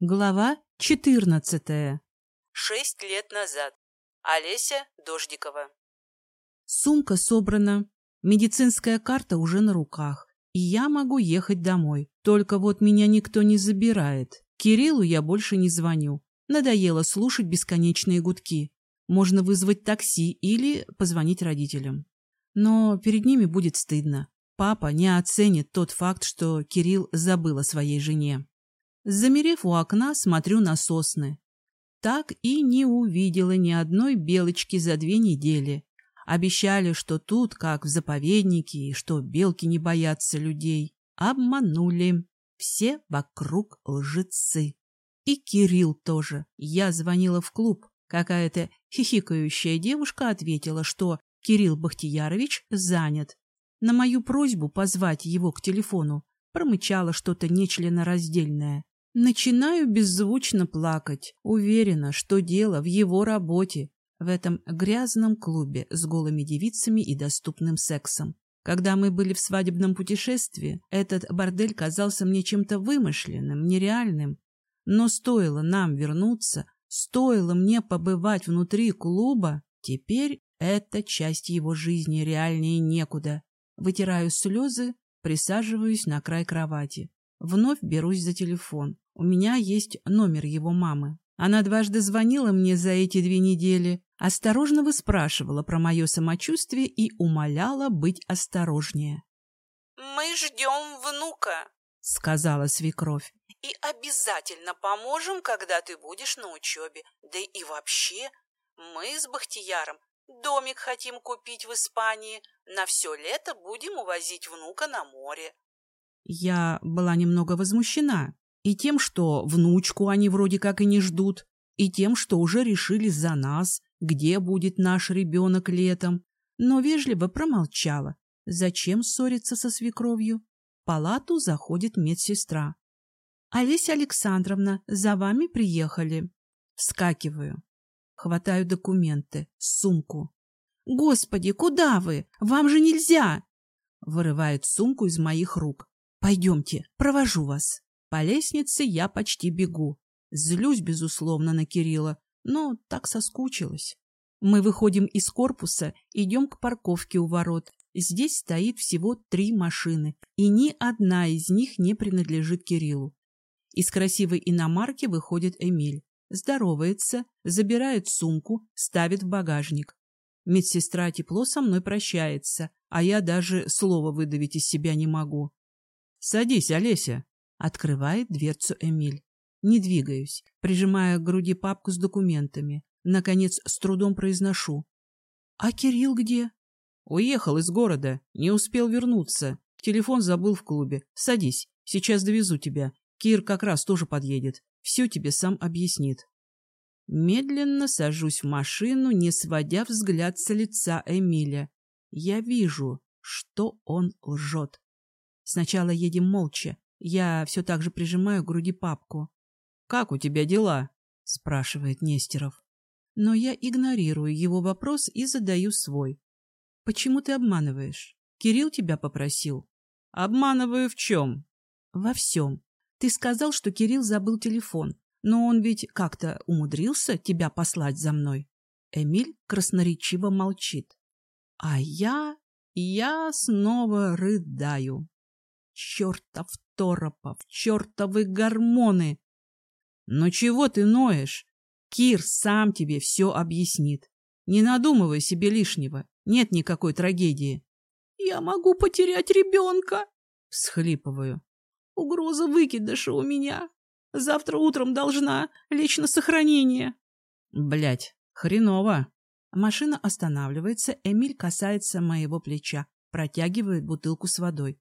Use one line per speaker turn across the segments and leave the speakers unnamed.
Глава четырнадцатая.
Шесть лет назад. Олеся Дождикова.
Сумка собрана, медицинская карта уже на руках, и я могу ехать домой. Только вот меня никто не забирает. Кириллу я больше не звоню. Надоело слушать бесконечные гудки. Можно вызвать такси или позвонить родителям. Но перед ними будет стыдно. Папа не оценит тот факт, что Кирилл забыл о своей жене. Замерев у окна, смотрю на сосны. Так и не увидела ни одной белочки за две недели. Обещали, что тут, как в заповеднике, и что белки не боятся людей. Обманули. Все вокруг лжецы. И Кирилл тоже. Я звонила в клуб. Какая-то хихикающая девушка ответила, что Кирилл Бахтиярович занят. На мою просьбу позвать его к телефону промычала что-то нечленораздельное. Начинаю беззвучно плакать, уверена, что дело в его работе, в этом грязном клубе с голыми девицами и доступным сексом. Когда мы были в свадебном путешествии, этот бордель казался мне чем-то вымышленным, нереальным. Но стоило нам вернуться, стоило мне побывать внутри клуба, теперь эта часть его жизни реальнее некуда. Вытираю слезы, присаживаюсь на край кровати. Вновь берусь за телефон. У меня есть номер его мамы. Она дважды звонила мне за эти две недели, осторожно выспрашивала про мое самочувствие и умоляла быть осторожнее.
«Мы ждем внука», —
сказала свекровь.
«И обязательно поможем, когда ты будешь на учебе. Да и вообще, мы с Бахтияром домик хотим купить в Испании. На все лето будем увозить внука на море».
Я была немного возмущена. И тем, что внучку они вроде как и не ждут, и тем, что уже решили за нас, где будет наш ребенок летом, но вежливо промолчала. Зачем ссориться со свекровью? В палату заходит медсестра. — Олеся Александровна, за вами приехали. Вскакиваю. Хватаю документы, сумку. — Господи, куда вы? Вам же нельзя! Вырывает сумку из моих рук. — Пойдемте, провожу вас. По лестнице я почти бегу. Злюсь, безусловно, на Кирилла, но так соскучилась. Мы выходим из корпуса, идем к парковке у ворот. Здесь стоит всего три машины, и ни одна из них не принадлежит Кириллу. Из красивой иномарки выходит Эмиль. Здоровается, забирает сумку, ставит в багажник. Медсестра тепло со мной прощается, а я даже слова выдавить из себя не могу. — Садись, Олеся, Открывает дверцу Эмиль. Не двигаюсь, прижимая к груди папку с документами. Наконец, с трудом произношу. — А Кирилл где? — Уехал из города. Не успел вернуться. Телефон забыл в клубе. Садись, сейчас довезу тебя. Кир как раз тоже подъедет. Все тебе сам объяснит. Медленно сажусь в машину, не сводя взгляд с лица Эмиля. Я вижу, что он лжет. Сначала едем молча, я все так же прижимаю к груди папку. «Как у тебя дела?» — спрашивает Нестеров. Но я игнорирую его вопрос и задаю свой. «Почему ты обманываешь? Кирилл тебя попросил». «Обманываю в чем?» «Во всем. Ты сказал, что Кирилл забыл телефон, но он ведь как-то умудрился тебя послать за мной». Эмиль красноречиво молчит. А я... я снова рыдаю. Чертов Торопов, чертовы гормоны! Но чего ты ноешь? Кир сам тебе все объяснит. Не надумывай себе лишнего. Нет никакой трагедии.
Я могу потерять ребенка.
Всхлипываю.
Угроза выкидыша у меня. Завтра утром должна лечь на сохранение.
Блять, хреново. Машина останавливается, Эмиль касается моего плеча, протягивает бутылку с водой.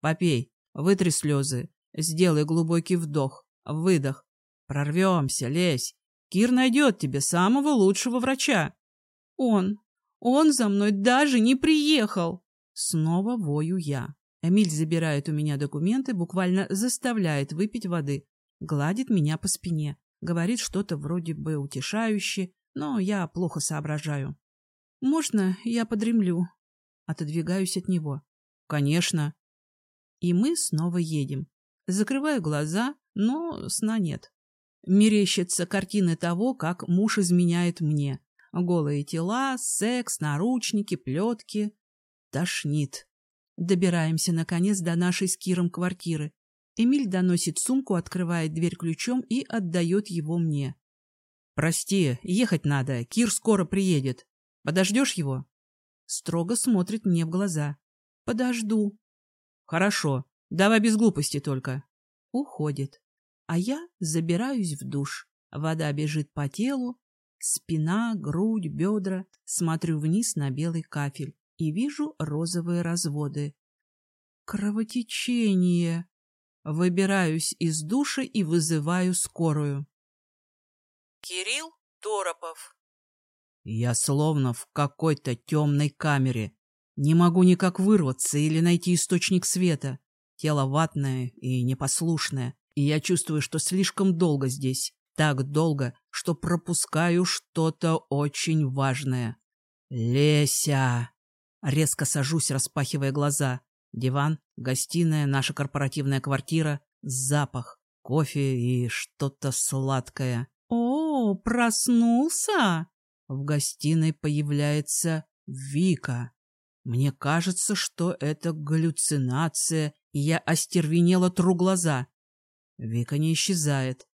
Попей. Вытри слезы. Сделай глубокий вдох. Выдох. Прорвемся, лезь. Кир найдет тебе самого лучшего врача.
Он. Он за мной даже не приехал.
Снова вою я. Эмиль забирает у меня документы, буквально заставляет выпить воды. Гладит меня по спине. Говорит что-то вроде бы утешающе, но я плохо соображаю. «Можно я подремлю?» Отодвигаюсь от него. «Конечно». И мы снова едем. Закрываю глаза, но сна нет. Мерещатся картины того, как муж изменяет мне. Голые тела, секс, наручники, плетки. Тошнит. Добираемся, наконец, до нашей с Киром квартиры. Эмиль доносит сумку, открывает дверь ключом и отдает его мне. «Прости, ехать надо. Кир скоро приедет. Подождешь его?» Строго смотрит мне в глаза. «Подожду». «Хорошо. Давай без глупости только». Уходит. А я забираюсь в душ. Вода бежит по телу. Спина, грудь, бедра. Смотрю вниз на белый кафель и вижу розовые разводы. Кровотечение. Выбираюсь из души и вызываю скорую.
Кирилл Торопов.
Я словно в какой-то темной камере. Не могу никак вырваться или найти источник света. Тело ватное и непослушное, и я чувствую, что слишком долго здесь. Так долго, что пропускаю что-то очень важное. Леся! Резко сажусь, распахивая глаза. Диван, гостиная, наша корпоративная квартира, запах, кофе и что-то сладкое. О, проснулся? В гостиной появляется Вика. Мне кажется, что это галлюцинация, и я остервенело тру глаза. Вика не исчезает.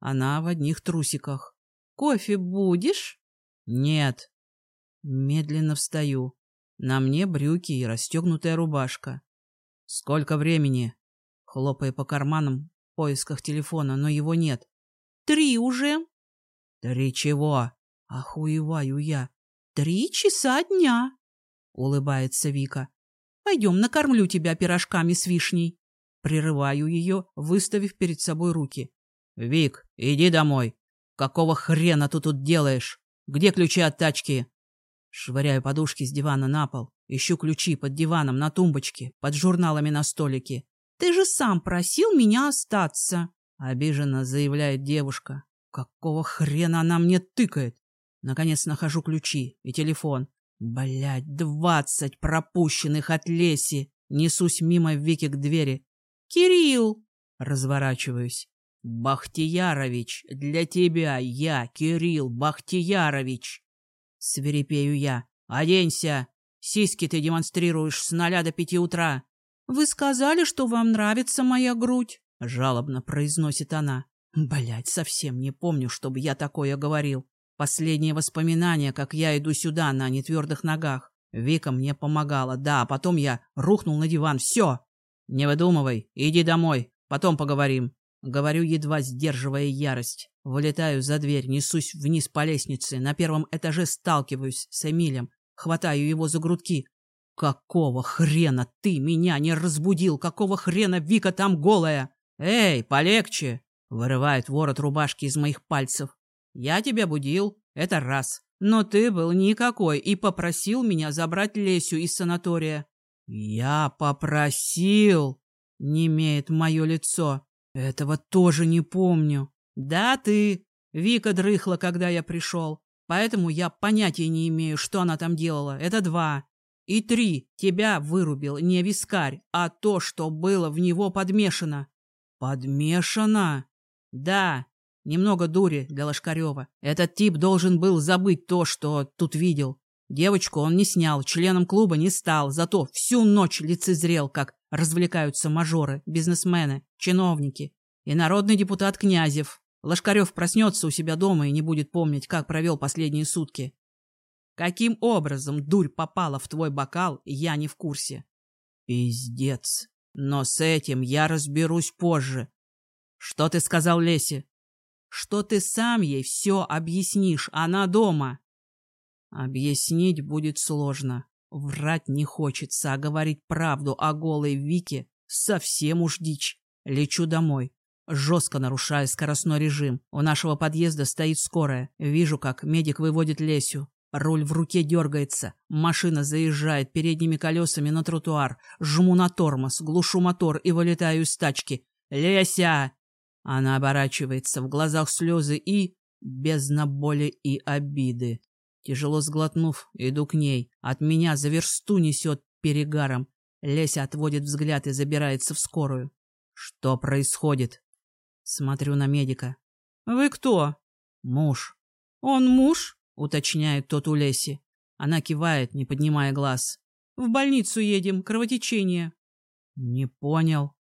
Она в одних трусиках. «Кофе будешь?» «Нет». Медленно встаю. На мне брюки и расстегнутая рубашка. «Сколько времени?» Хлопая по карманам в поисках телефона, но его нет. «Три уже». «Три чего?» Охуеваю я. «Три часа дня», — улыбается Вика. «Пойдем, накормлю тебя пирожками с вишней». Прерываю ее, выставив перед собой руки. «Вик, иди домой. Какого хрена ты тут делаешь? Где ключи от тачки?» Швыряю подушки с дивана на пол. Ищу ключи под диваном, на тумбочке, под журналами на столике. «Ты же сам просил меня остаться!» Обиженно заявляет девушка. «Какого хрена она мне тыкает?» Наконец нахожу ключи и телефон. Блять, двадцать пропущенных от Леси. Несусь мимо Вики к двери. «Кирилл!» Разворачиваюсь. «Бахтиярович, для тебя я, Кирилл Бахтиярович!» Свирепею я. «Оденься! Сиськи ты демонстрируешь с ноля до пяти утра!» «Вы сказали, что вам нравится моя грудь?» Жалобно произносит она. Блять, совсем не помню, чтобы я такое говорил. Последнее воспоминание, как я иду сюда на нетвердых ногах. Вика мне помогала, да, а потом я рухнул на диван. Все! Не выдумывай, иди домой, потом поговорим. Говорю, едва сдерживая ярость. Вылетаю за дверь, несусь вниз по лестнице. На первом этаже сталкиваюсь с Эмилем. Хватаю его за грудки. «Какого хрена ты меня не разбудил? Какого хрена Вика там голая? Эй, полегче!» Вырывает ворот рубашки из моих пальцев. «Я тебя будил, это раз. Но ты был никакой и попросил меня забрать Лесю из санатория». «Я попросил!» — не имеет мое лицо. Этого тоже не помню. Да, ты. Вика дрыхла, когда я пришел. Поэтому я понятия не имею, что она там делала. Это два. И три. Тебя вырубил не вискарь, а то, что было в него подмешано. Подмешано? Да. Немного дури для Лошкарева. Этот тип должен был забыть то, что тут видел. Девочку он не снял, членом клуба не стал, зато всю ночь лицезрел, как развлекаются мажоры, бизнесмены, чиновники и народный депутат Князев. Лошкарев проснется у себя дома и не будет помнить, как провел последние сутки. Каким образом дурь попала в твой бокал, я не в курсе. Пиздец. Но с этим я разберусь позже. Что ты сказал Лесе? Что ты сам ей все объяснишь, она дома. Объяснить будет сложно. Врать не хочется, а говорить правду о голой Вике совсем уж дичь. Лечу домой. Жестко нарушая скоростной режим. У нашего подъезда стоит скорая. Вижу, как медик выводит Лесю. Руль в руке дергается. Машина заезжает передними колесами на тротуар. Жму на тормоз, глушу мотор и вылетаю из тачки. «Леся!» Она оборачивается, в глазах слезы и... бездна боли и обиды. Тяжело сглотнув, иду к ней. От меня за версту несет перегаром. Леся отводит взгляд и забирается в скорую. Что происходит? Смотрю на медика. Вы кто?
Муж.
Он муж?
Уточняет тот у Леси. Она кивает, не поднимая глаз.
В больницу едем, кровотечение.
Не понял.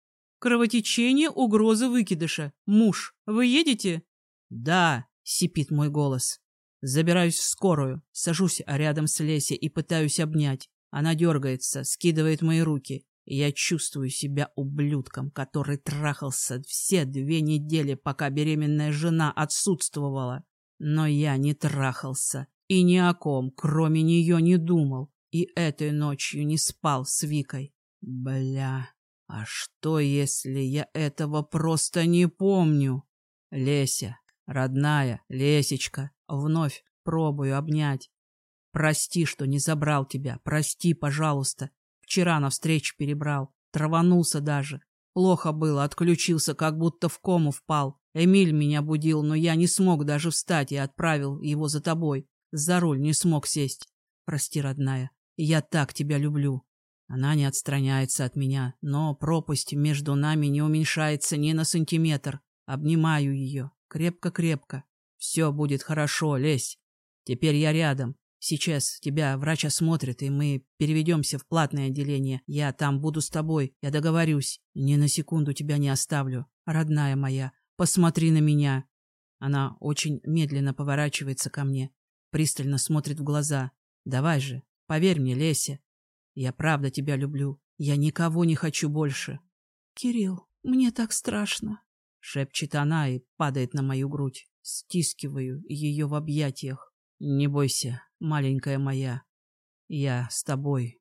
Кровотечение, угроза выкидыша. Муж, вы едете?
Да, сипит мой голос. Забираюсь в скорую, сажусь рядом с Лесей и пытаюсь обнять. Она дергается, скидывает мои руки. Я чувствую себя ублюдком, который трахался все две недели, пока беременная жена отсутствовала. Но я не трахался и ни о ком, кроме нее, не думал. И этой ночью не спал с Викой. Бля, а что, если я этого просто не помню? Леся, родная, Лесечка, вновь пробую обнять. Прости, что не забрал тебя, прости, пожалуйста. Вчера на встречу перебрал, траванулся даже. Плохо было, отключился, как будто в кому впал. Эмиль меня будил, но я не смог даже встать и отправил его за тобой. За руль не смог сесть. Прости, родная, я так тебя люблю. Она не отстраняется от меня, но пропасть между нами не уменьшается ни на сантиметр. Обнимаю ее. Крепко-крепко. Все будет хорошо, лезь. Теперь я рядом. Сейчас тебя врач осмотрит, и мы переведемся в платное отделение. Я там буду с тобой, я договорюсь. Ни на секунду тебя не оставлю. Родная моя, посмотри на меня. Она очень медленно поворачивается ко мне, пристально смотрит в глаза. Давай же, поверь мне, Леся. Я правда тебя люблю. Я никого не хочу больше.
Кирилл, мне так страшно.
Шепчет она и падает на мою грудь. Стискиваю ее в объятиях. Не бойся, маленькая моя. Я с тобой.